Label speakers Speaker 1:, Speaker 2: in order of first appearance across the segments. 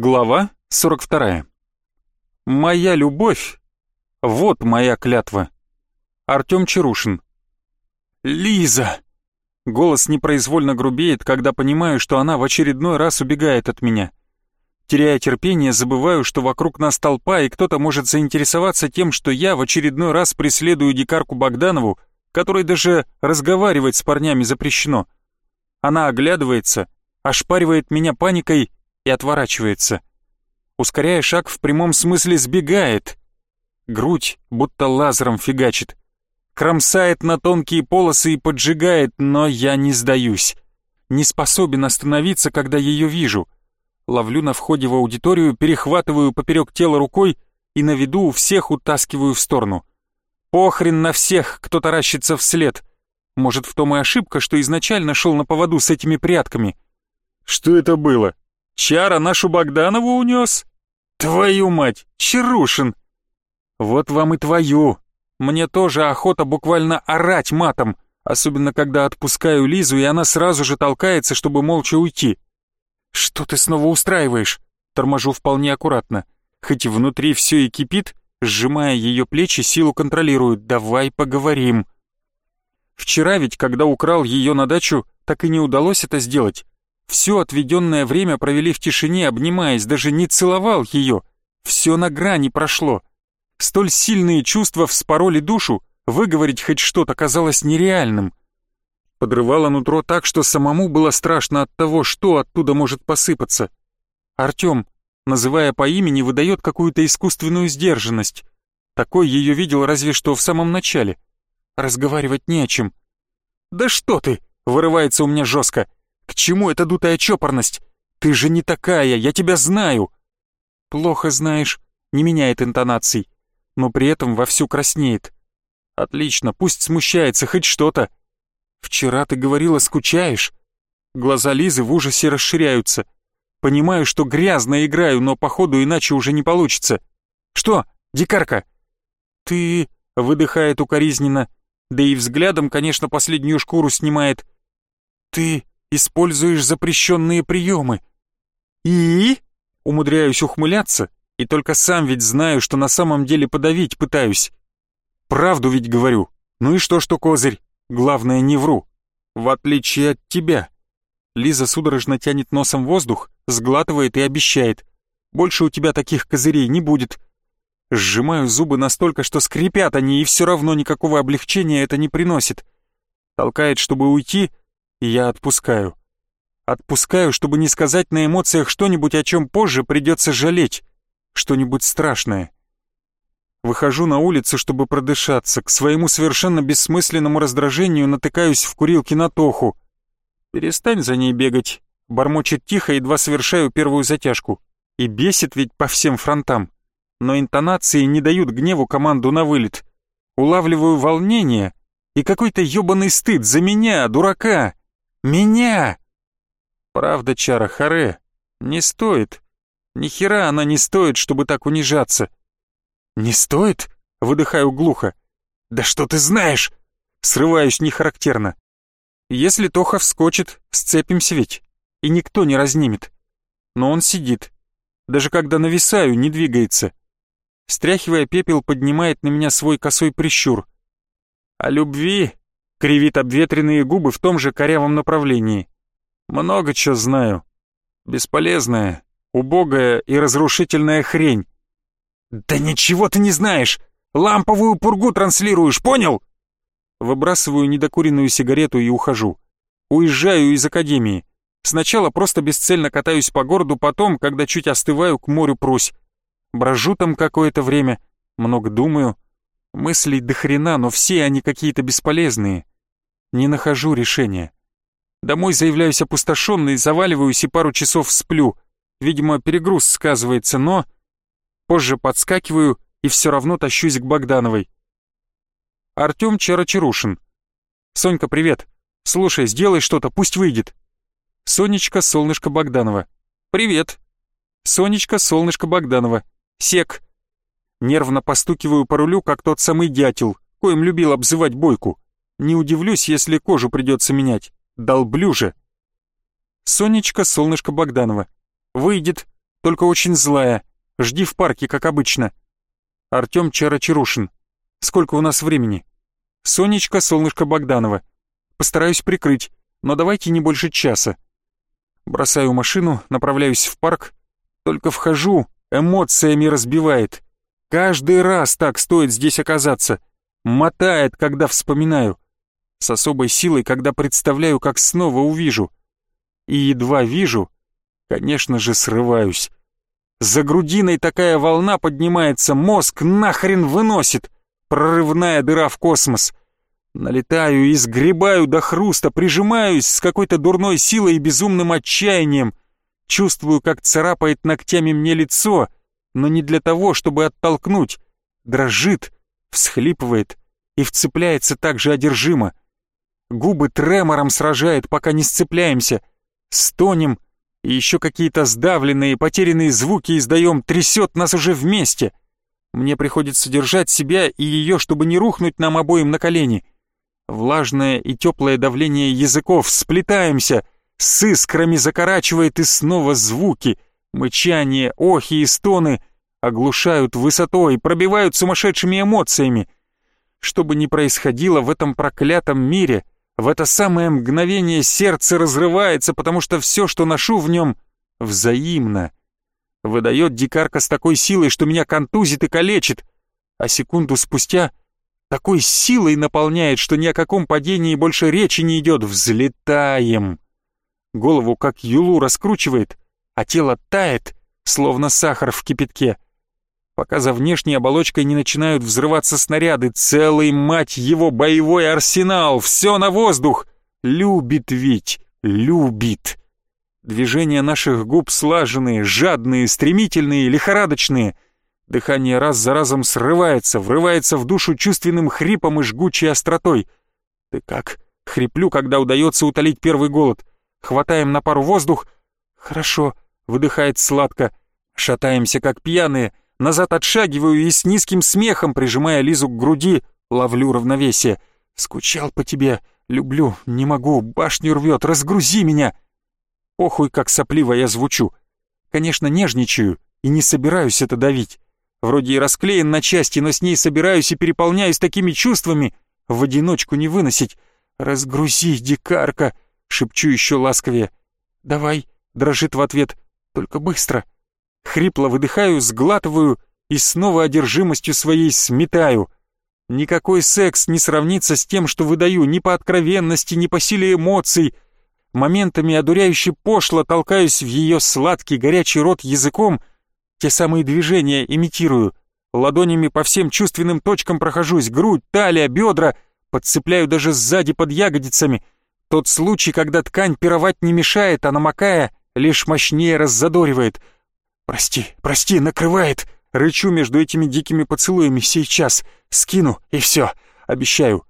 Speaker 1: Глава 42. Моя любовь. Вот моя клятва. Артём Чарушин. Лиза. Голос непроизвольно грубеет, когда понимаю, что она в очередной раз убегает от меня. Теряя терпение, забываю, что вокруг нас толпа, и кто-то может заинтересоваться тем, что я в очередной раз преследую дикарку Богданову, которой даже разговаривать с парнями запрещено. Она оглядывается, ошпаривает меня паникой и отворачивается. Ускоряя шаг, в прямом смысле сбегает. Грудь будто лазером фигачит. Кромсает на тонкие полосы и поджигает, но я не сдаюсь. Не способен остановиться, когда ее вижу — ловлю на входе в аудиторию, перехватываю поперек тела рукой и на виду у всех утаскиваю в сторону. Похрен на всех, кто таращится вслед. Может, в том и ошибка, что изначально шел на поводу с этими прятками. Что это было? Чара нашу Богданову унес? Твою мать, Чарушин! Вот вам и твою. Мне тоже охота буквально орать матом, особенно когда отпускаю Лизу, и она сразу же толкается, чтобы молча уйти. «Что ты снова устраиваешь?» Торможу вполне аккуратно. Хоть внутри все и кипит, сжимая ее плечи, силу контролирует. «Давай поговорим». Вчера ведь, когда украл ее на дачу, так и не удалось это сделать. Все отведенное время провели в тишине, обнимаясь, даже не целовал ее. Все на грани прошло. Столь сильные чувства вспороли душу, выговорить хоть что-то казалось нереальным. Подрывало нутро так, что самому было страшно от того, что оттуда может посыпаться. Артём, называя по имени, выдает какую-то искусственную сдержанность. Такой ее видел разве что в самом начале. Разговаривать не о чем. «Да что ты!» — вырывается у меня жестко. «К чему эта дутая чопорность? Ты же не такая, я тебя знаю!» «Плохо знаешь», не меняет интонаций, но при этом вовсю краснеет. «Отлично, пусть смущается хоть что-то, «Вчера ты говорила, скучаешь?» Глаза Лизы в ужасе расширяются. Понимаю, что грязно играю, но походу иначе уже не получится. «Что, дикарка?» «Ты...» — выдыхает укоризненно, да и взглядом, конечно, последнюю шкуру снимает. «Ты используешь запрещенные приемы». «И?» — умудряюсь ухмыляться, и только сам ведь знаю, что на самом деле подавить пытаюсь. Правду ведь говорю. Ну и что, что козырь? Главное, не вру. В отличие от тебя. Лиза судорожно тянет носом воздух, сглатывает и обещает. Больше у тебя таких козырей не будет. Сжимаю зубы настолько, что скрипят они, и все равно никакого облегчения это не приносит. Толкает, чтобы уйти, и я отпускаю. Отпускаю, чтобы не сказать на эмоциях что-нибудь, о чем позже придется жалеть. Что-нибудь страшное. Выхожу на улицу, чтобы продышаться. К своему совершенно бессмысленному раздражению натыкаюсь в курилке на Тоху. «Перестань за ней бегать», — бормочет тихо, едва совершаю первую затяжку. И бесит ведь по всем фронтам. Но интонации не дают гневу команду на вылет. Улавливаю волнение и какой-то ёбаный стыд за меня, дурака. Меня! Правда, Чара Харе, не стоит. Ни хера она не стоит, чтобы так унижаться. «Не стоит?» — выдыхаю глухо. «Да что ты знаешь?» Срываюсь нехарактерно. Если Тоха вскочит, сцепимся ведь, и никто не разнимет. Но он сидит. Даже когда нависаю, не двигается. Стряхивая пепел, поднимает на меня свой косой прищур. «О любви?» — кривит обветренные губы в том же корявом направлении. «Много чего знаю. Бесполезная, убогая и разрушительная хрень. «Да ничего ты не знаешь! Ламповую пургу транслируешь, понял?» Выбрасываю недокуренную сигарету и ухожу. Уезжаю из академии. Сначала просто бесцельно катаюсь по городу, потом, когда чуть остываю, к морю прусь. Брожу там какое-то время, много думаю. Мыслей до хрена, но все они какие-то бесполезные. Не нахожу решения. Домой заявляюсь опустошенный, заваливаюсь и пару часов сплю. Видимо, перегруз сказывается, но... Позже подскакиваю и все равно тащусь к Богдановой. Артем Чарочарушин. Сонька, привет. Слушай, сделай что-то, пусть выйдет. Сонечка, солнышко Богданова. Привет. Сонечка, солнышко Богданова. Сек. Нервно постукиваю по рулю, как тот самый дятел, коим любил обзывать бойку. Не удивлюсь, если кожу придется менять. Долблю же. Сонечка, солнышко Богданова. Выйдет. только очень злая. Жди в парке, как обычно. Артём Чарочарушин. Сколько у нас времени? Сонечка, солнышко Богданова. Постараюсь прикрыть, но давайте не больше часа. Бросаю машину, направляюсь в парк. Только вхожу, эмоциями разбивает. Каждый раз так стоит здесь оказаться. Мотает, когда вспоминаю. С особой силой, когда представляю, как снова увижу. И едва вижу, конечно же, срываюсь. За грудиной такая волна поднимается, мозг нахрен выносит. Прорывная дыра в космос. Налетаю и сгребаю до хруста, прижимаюсь с какой-то дурной силой и безумным отчаянием. Чувствую, как царапает ногтями мне лицо, но не для того, чтобы оттолкнуть. Дрожит, всхлипывает и вцепляется так же одержимо. Губы тремором сражает, пока не сцепляемся. Стонем, и еще какие-то сдавленные, потерянные звуки издаем, трясет нас уже вместе. Мне приходится держать себя и ее, чтобы не рухнуть нам обоим на колени. Влажное и теплое давление языков, сплетаемся, с искрами закорачивает и снова звуки, мычание, охи и стоны оглушают высотой, пробивают сумасшедшими эмоциями. Что бы ни происходило в этом проклятом мире — в это самое мгновение сердце разрывается, потому что все, что ношу в нем, взаимно. Выдает дикарка с такой силой, что меня контузит и калечит, а секунду спустя такой силой наполняет, что ни о каком падении больше речи не идет. Взлетаем. Голову как юлу раскручивает, а тело тает, словно сахар в кипятке пока за внешней оболочкой не начинают взрываться снаряды. Целый, мать его, боевой арсенал, все на воздух. Любит ведь, любит. Движения наших губ слаженные, жадные, стремительные, лихорадочные. Дыхание раз за разом срывается, врывается в душу чувственным хрипом и жгучей остротой. «Ты как?» — хриплю, когда удается утолить первый голод. Хватаем на пару воздух. «Хорошо», — выдыхает сладко. Шатаемся, как пьяные — Назад отшагиваю и с низким смехом, прижимая Лизу к груди, ловлю равновесие. «Скучал по тебе, люблю, не могу, башню рвет, разгрузи меня!» Похуй, как сопливо я звучу. Конечно, нежничаю и не собираюсь это давить. Вроде и расклеен на части, но с ней собираюсь и переполняюсь такими чувствами. В одиночку не выносить. «Разгрузи, дикарка!» — шепчу еще ласковее. «Давай!» — дрожит в ответ. «Только быстро!» Хрипло выдыхаю, сглатываю и снова одержимостью своей сметаю. Никакой секс не сравнится с тем, что выдаю ни по откровенности, ни по силе эмоций. Моментами одуряюще пошло толкаюсь в ее сладкий горячий рот языком, те самые движения имитирую. Ладонями по всем чувственным точкам прохожусь, грудь, талия, бедра, подцепляю даже сзади под ягодицами. Тот случай, когда ткань пировать не мешает, а намокая, лишь мощнее раззадоривает — «Прости, прости, накрывает!» Рычу между этими дикими поцелуями сейчас. Скину, и все. Обещаю.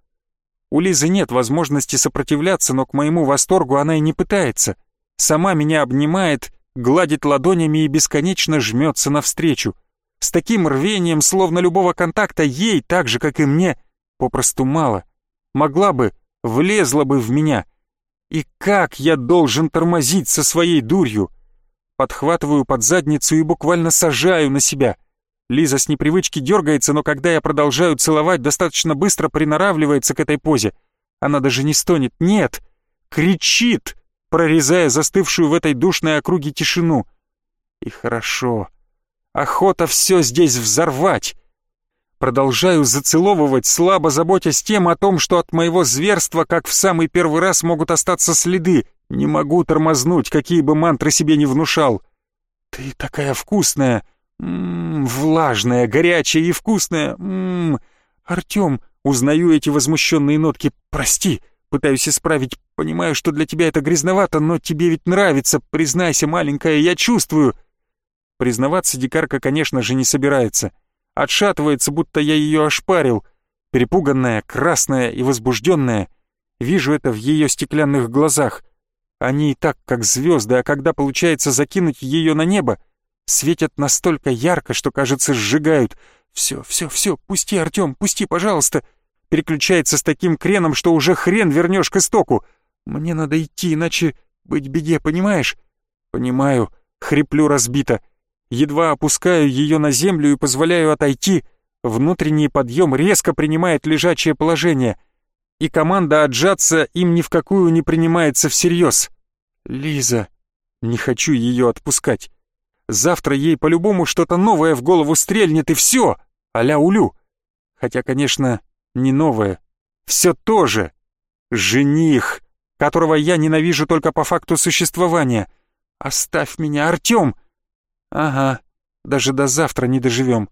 Speaker 1: У Лизы нет возможности сопротивляться, но к моему восторгу она и не пытается. Сама меня обнимает, гладит ладонями и бесконечно жмется навстречу. С таким рвением, словно любого контакта, ей, так же, как и мне, попросту мало. Могла бы, влезла бы в меня. И как я должен тормозить со своей дурью? Подхватываю под задницу и буквально сажаю на себя. Лиза с непривычки дергается, но когда я продолжаю целовать, достаточно быстро приноравливается к этой позе. Она даже не стонет, нет, кричит, прорезая застывшую в этой душной округе тишину. И хорошо. Охота все здесь взорвать. Продолжаю зацеловывать, слабо заботясь тем о том, что от моего зверства, как в самый первый раз, могут остаться следы, не могу тормознуть, какие бы мантры себе не внушал. Ты такая вкусная, м -м, влажная, горячая и вкусная. М -м. Артём, узнаю эти возмущенные нотки. Прости, пытаюсь исправить. Понимаю, что для тебя это грязновато, но тебе ведь нравится. Признайся, маленькая, я чувствую. Признаваться дикарка, конечно же, не собирается. Отшатывается, будто я ее ошпарил. Перепуганная, красная и возбужденная. Вижу это в ее стеклянных глазах. Они и так как звезды, а когда получается закинуть ее на небо, светят настолько ярко, что, кажется, сжигают. «Все, все, все, пусти, Артем, пусти, пожалуйста!» Переключается с таким креном, что уже хрен вернешь к истоку. «Мне надо идти, иначе быть беде, понимаешь?» «Понимаю», — хриплю разбито. Едва опускаю ее на землю и позволяю отойти, внутренний подъем резко принимает лежачее положение, и команда отжаться им ни в какую не принимается всерьез. Лиза, не хочу ее отпускать. Завтра ей по-любому что-то новое в голову стрельнет и все, а-ля улю. Хотя, конечно, не новое. Все то же. Жених, которого я ненавижу только по факту существования. Оставь меня, Артем! Ага, даже до завтра не доживем.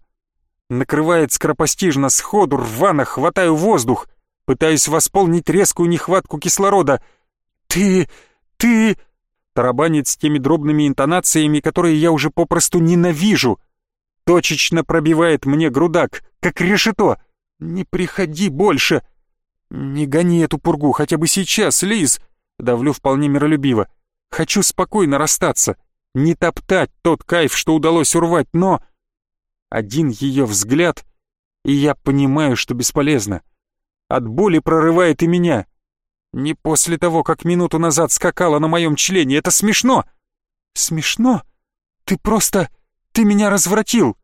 Speaker 1: Накрывает скоропостижно, сходу, рвано, хватаю воздух. Пытаюсь восполнить резкую нехватку кислорода. «Ты... ты...» Тарабанит с теми дробными интонациями, которые я уже попросту ненавижу. Точечно пробивает мне грудак, как решето. «Не приходи больше!» «Не гони эту пургу хотя бы сейчас, Лиз!» Давлю вполне миролюбиво. «Хочу спокойно расстаться, не топтать тот кайф, что удалось урвать, но...» Один ее взгляд, и я понимаю, что бесполезно. От боли прорывает и меня. Не после того, как минуту назад скакала на моем члене. Это смешно. Смешно? Ты просто... Ты меня развратил.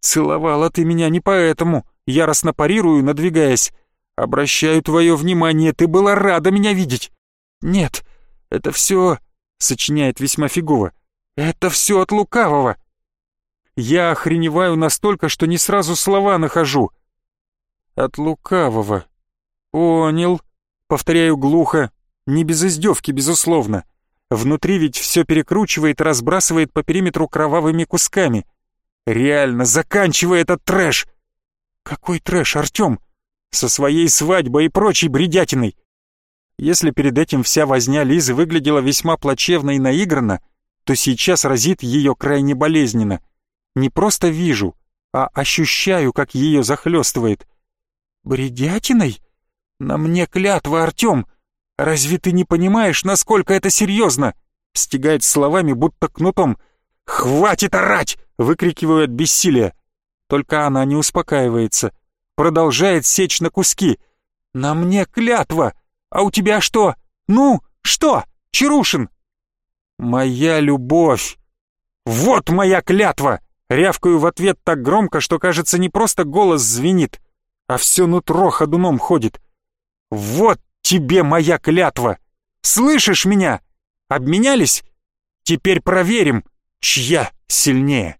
Speaker 1: Целовала ты меня не поэтому. Яростно парирую, надвигаясь. Обращаю твое внимание, ты была рада меня видеть. Нет, это все... Сочиняет весьма фигово. Это все от лукавого. Я охреневаю настолько, что не сразу слова нахожу. От лукавого. Понял. Повторяю глухо. Не без издевки, безусловно. Внутри ведь все перекручивает разбрасывает по периметру кровавыми кусками. Реально, заканчивай этот трэш. Какой трэш, Артем? Со своей свадьбой и прочей бредятиной. Если перед этим вся возня Лизы выглядела весьма плачевно и наигранно, то сейчас разит ее крайне болезненно. Не просто вижу, а ощущаю, как ее захлестывает. «Бредятиной? На мне клятва, Артем! Разве ты не понимаешь, насколько это серьезно?» Стегает словами, будто кнутом. «Хватит орать!» — выкрикиваю от бессилия. Только она не успокаивается. Продолжает сечь на куски. «На мне клятва! А у тебя что? Ну, что, Чарушин?» «Моя любовь! Вот моя клятва!» Рявкаю в ответ так громко, что, кажется, не просто голос звенит, а все нутро ходуном ходит. «Вот тебе моя клятва! Слышишь меня? Обменялись? Теперь проверим, чья сильнее!»